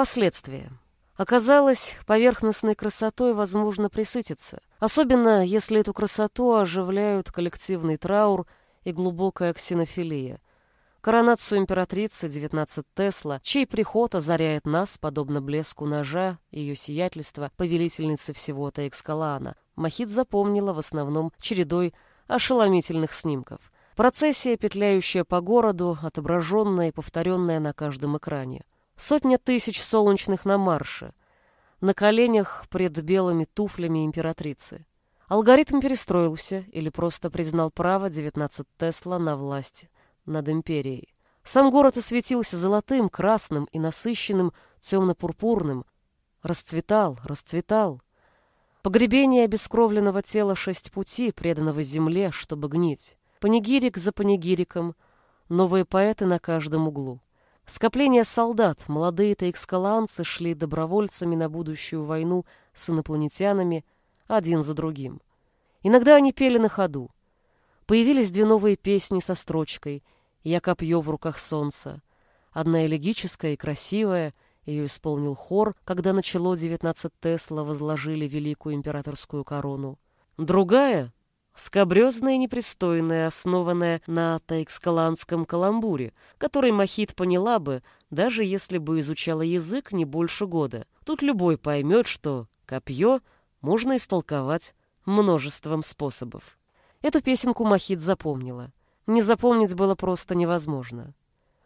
Последствия. Оказалось, поверхностной красотой возможно присытиться, особенно если эту красоту оживляют коллективный траур и глубокая ксенофилия. Коронацию императрицы 19 Тесла, чей приход озаряет нас, подобно блеску ножа, ее сиятельства, повелительницы всего Таэкскалаана, Махит запомнила в основном чередой ошеломительных снимков. Процессия, петляющая по городу, отображенная и повторенная на каждом экране. Сотня тысяч солнечных на марше. На коленях пред белыми туфлями императрицы. Алгоритм перестроился или просто признал право 19 Тесла на власть над империей. Сам город осветился золотым, красным и насыщенным темно-пурпурным. Расцветал, расцветал. Погребение обескровленного тела шесть пути, преданного земле, чтобы гнить. Панигирик за панигириком, новые поэты на каждом углу. Скопление солдат, молодые таэкскаланцы шли добровольцами на будущую войну с инопланетянами один за другим. Иногда они пели на ходу. Появились две новые песни со строчкой «Я копье в руках солнца». Одна элегическая и красивая, ее исполнил хор, когда начало 19 Тесла возложили великую императорскую корону. Другая скабрезная и непристойная, основанная на таэкскаланском каламбуре, который Махит поняла бы, даже если бы изучала язык не больше года. Тут любой поймет, что копье можно истолковать множеством способов. Эту песенку Махит запомнила. Не запомнить было просто невозможно.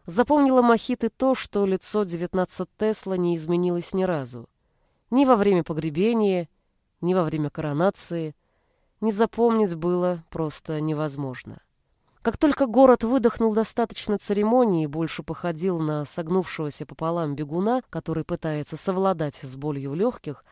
Запомнила Махит и то, что лицо 19 Тесла не изменилось ни разу. Ни во время погребения, ни во время коронации – не запомнить было просто невозможно. Как только город выдохнул достаточно церемонии и больше походил на согнувшегося пополам бегуна, который пытается совладать с болью в легких,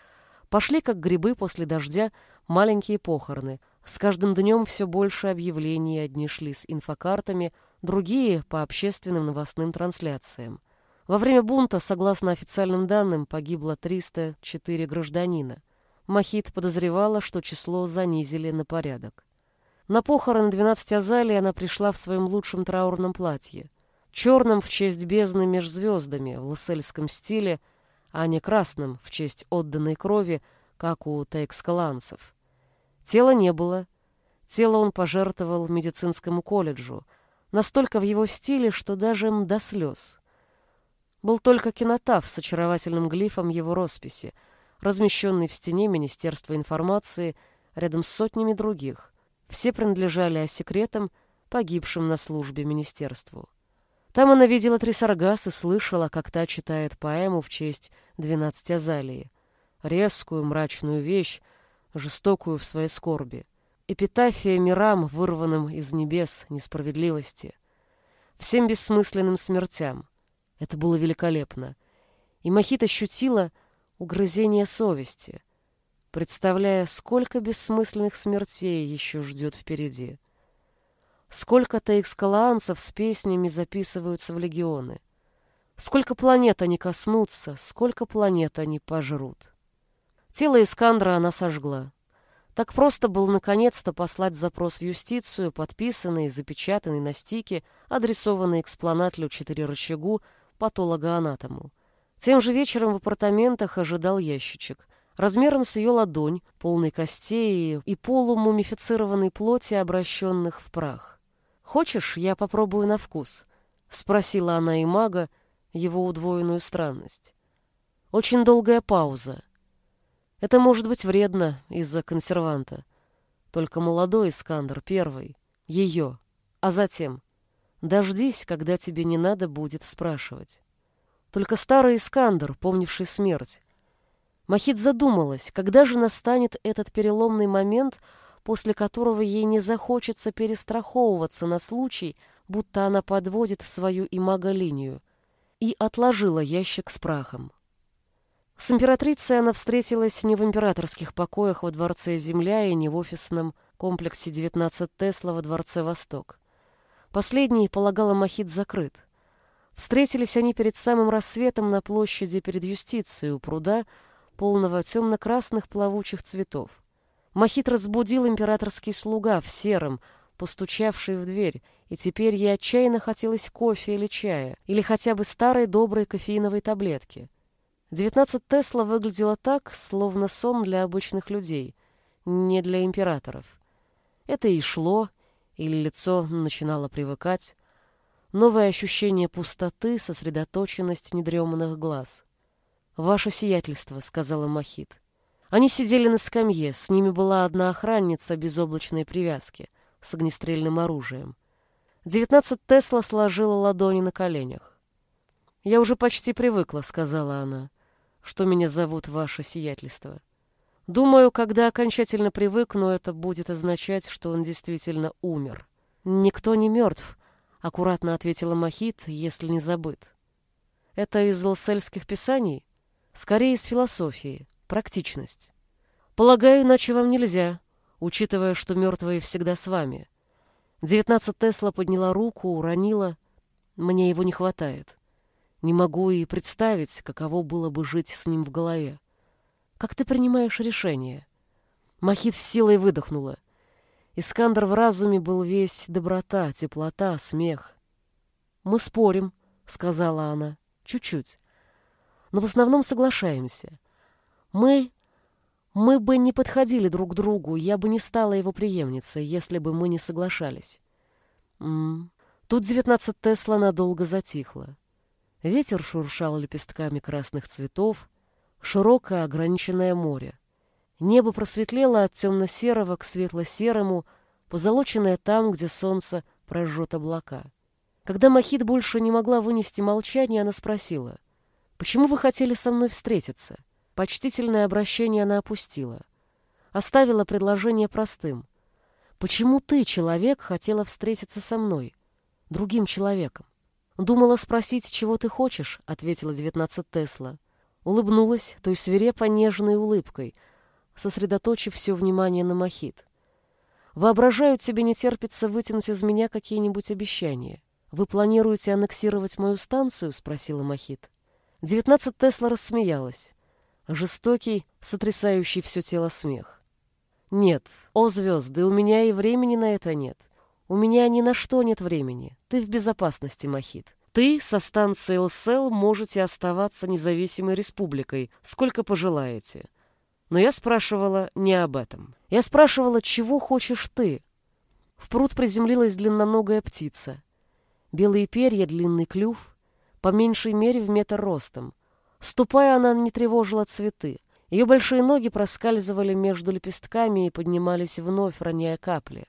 пошли, как грибы после дождя, маленькие похороны. С каждым днем все больше объявлений, одни шли с инфокартами, другие — по общественным новостным трансляциям. Во время бунта, согласно официальным данным, погибло 304 гражданина. Махит подозревала, что число занизили на порядок. На похороны 12 Азалии она пришла в своем лучшем траурном платье. Черном в честь бездны меж звездами, в лассельском стиле, а не красном в честь отданной крови, как у таэкскаланцев. Тела не было. Тело он пожертвовал медицинскому колледжу, настолько в его стиле, что даже им до слез. Был только кинотав с очаровательным глифом его росписи — размещенный в стене Министерства информации рядом с сотнями других. Все принадлежали секретам, погибшим на службе министерству. Там она видела Трисаргас и слышала, как та читает поэму в честь двенадцати Азалии. Резкую, мрачную вещь, жестокую в своей скорби. Эпитафия мирам, вырванным из небес несправедливости. Всем бессмысленным смертям. Это было великолепно. И Махит ощутила, угрызение совести, представляя, сколько бессмысленных смертей еще ждет впереди. Сколько таэкскалаанцев с песнями записываются в легионы. Сколько планет они коснутся, сколько планет они пожрут. Тело Искандра она сожгла. Так просто был наконец-то послать запрос в юстицию, подписанный, запечатанный на стике, адресованный экспланатлю четырерычагу, патологоанатому. Тем же вечером в апартаментах ожидал ящичек. Размером с ее ладонь, полный костей и полумумифицированной плоти, обращенных в прах. «Хочешь, я попробую на вкус?» — спросила она и мага его удвоенную странность. Очень долгая пауза. Это может быть вредно из-за консерванта. Только молодой Искандер первый, ее, а затем дождись, когда тебе не надо будет спрашивать. Только старый Искандер, помнивший смерть. Махит задумалась, когда же настанет этот переломный момент, после которого ей не захочется перестраховываться на случай, будто она подводит свою имаголинию, и отложила ящик с прахом. С императрицей она встретилась не в императорских покоях во дворце Земля и не в офисном комплексе 19 Тесла во дворце Восток. Последний, полагала Махит, закрыт. Встретились они перед самым рассветом на площади перед юстицией у пруда, полного темно-красных плавучих цветов. Махит разбудил императорский слуга в сером, постучавший в дверь, и теперь ей отчаянно хотелось кофе или чая, или хотя бы старой доброй кофеиновой таблетки. 19 Тесла выглядела так, словно сон для обычных людей, не для императоров. Это и шло, или лицо начинало привыкать. Новое ощущение пустоты, сосредоточенность недреманных глаз. «Ваше сиятельство», — сказала Махит. Они сидели на скамье, с ними была одна охранница безоблачной привязки с огнестрельным оружием. Девятнадцать Тесла сложила ладони на коленях. «Я уже почти привыкла», — сказала она, — «что меня зовут ваше сиятельство. Думаю, когда окончательно привыкну, это будет означать, что он действительно умер». «Никто не мертв», — аккуратно ответила Махит, если не забыт. «Это из лсельских писаний?» «Скорее из философии практичность. Полагаю, иначе вам нельзя, учитывая, что мертвые всегда с вами. Девятнадцать Тесла подняла руку, уронила. Мне его не хватает. Не могу и представить, каково было бы жить с ним в голове. Как ты принимаешь решение? Махит с силой выдохнула. Искандр в разуме был весь доброта, теплота, смех. «Мы спорим», — сказала она, — «чуть-чуть. Но в основном соглашаемся. Мы... Мы бы не подходили друг к другу, я бы не стала его преемницей, если бы мы не соглашались. М -м. Тут девятнадцать Тесла надолго затихло. Ветер шуршал лепестками красных цветов, широкое ограниченное море. Небо просветлело от темно-серого к светло-серому, позолоченное там, где солнце прожжет облака. Когда Махит больше не могла вынести молчание, она спросила, «Почему вы хотели со мной встретиться?» Почтительное обращение она опустила. Оставила предложение простым. «Почему ты, человек, хотела встретиться со мной, другим человеком?» «Думала спросить, чего ты хочешь», — ответила девятнадцать Тесла. Улыбнулась той свирепо нежной улыбкой, сосредоточив все внимание на Махит. «Воображаю, тебе не терпится вытянуть из меня какие-нибудь обещания. Вы планируете аннексировать мою станцию?» — спросила Махит. Девятнадцать Тесла рассмеялась жестокий, сотрясающий все тело смех. «Нет, о звезды, у меня и времени на это нет. У меня ни на что нет времени. Ты в безопасности, Махит. Ты со станции ЛСЛ можете оставаться независимой республикой, сколько пожелаете. Но я спрашивала не об этом. Я спрашивала, чего хочешь ты?» В пруд приземлилась длинноногая птица. Белые перья, длинный клюв, по меньшей мере в метр ростом — Ступая, она не тревожила цветы. Ее большие ноги проскальзывали между лепестками и поднимались вновь, роняя капли.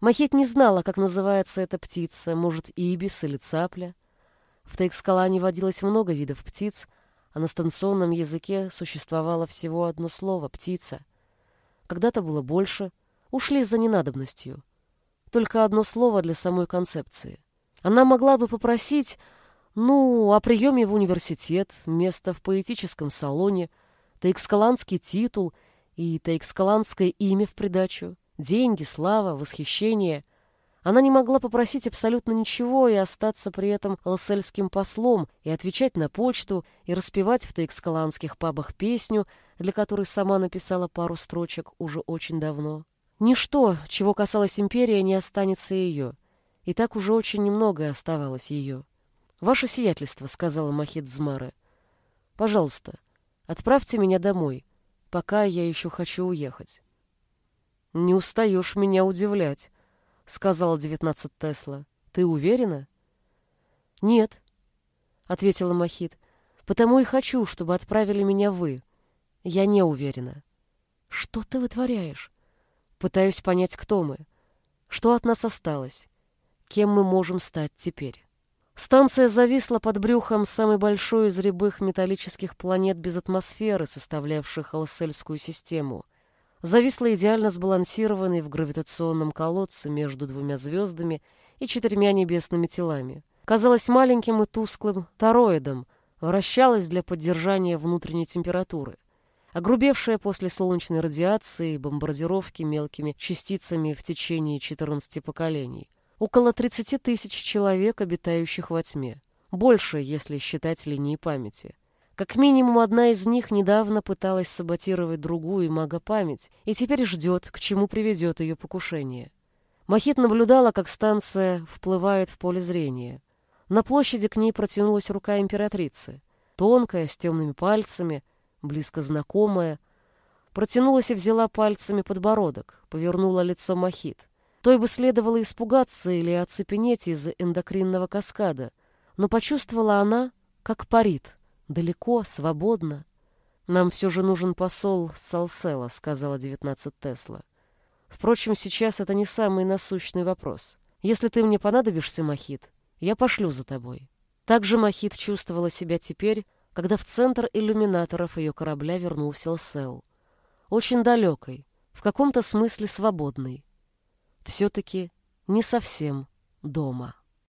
Махит не знала, как называется эта птица, может, ибис или цапля. В Тейкскалане водилось много видов птиц, а на станционном языке существовало всего одно слово — птица. Когда-то было больше, ушли за ненадобностью. Только одно слово для самой концепции. Она могла бы попросить ну, о приеме в университет, место в поэтическом салоне, таикскаланский титул и таикскаланское имя в придачу, деньги, слава, восхищение. Она не могла попросить абсолютно ничего и остаться при этом лассельским послом и отвечать на почту и распевать в таикскаланских пабах песню, для которой сама написала пару строчек уже очень давно. Ничто, чего касалась империя, не останется ее. И так уже очень немногое оставалось ее. «Ваше сиятельство», — сказала Махид Змары, — «пожалуйста, отправьте меня домой, пока я еще хочу уехать». «Не устаешь меня удивлять», — сказала девятнадцать Тесла. «Ты уверена?» «Нет», — ответила Махид, — «потому и хочу, чтобы отправили меня вы. Я не уверена». «Что ты вытворяешь?» «Пытаюсь понять, кто мы. Что от нас осталось? Кем мы можем стать теперь?» Станция зависла под брюхом самой большой из рябых металлических планет без атмосферы, составлявших Алсельскую систему. Зависла идеально сбалансированной в гравитационном колодце между двумя звездами и четырьмя небесными телами. Казалась маленьким и тусклым тороидом, вращалась для поддержания внутренней температуры. Огрубевшая после солнечной радиации и бомбардировки мелкими частицами в течение 14 поколений около 30 тысяч человек, обитающих во тьме. Больше, если считать линии памяти. Как минимум одна из них недавно пыталась саботировать другую мага-память и теперь ждет, к чему приведет ее покушение. Махит наблюдала, как станция вплывает в поле зрения. На площади к ней протянулась рука императрицы. тонкая, с темными пальцами, близко знакомая. Протянулась и взяла пальцами подбородок, повернула лицо Махит. Той бы следовало испугаться или оцепенеть из-за эндокринного каскада, но почувствовала она, как парит, далеко, свободно. «Нам все же нужен посол Салсела», — сказала 19 Тесла. «Впрочем, сейчас это не самый насущный вопрос. Если ты мне понадобишься, Махит, я пошлю за тобой». Также Махит чувствовала себя теперь, когда в центр иллюминаторов ее корабля вернулся Лсел. Очень далекой, в каком-то смысле свободный. Все-таки не совсем дома.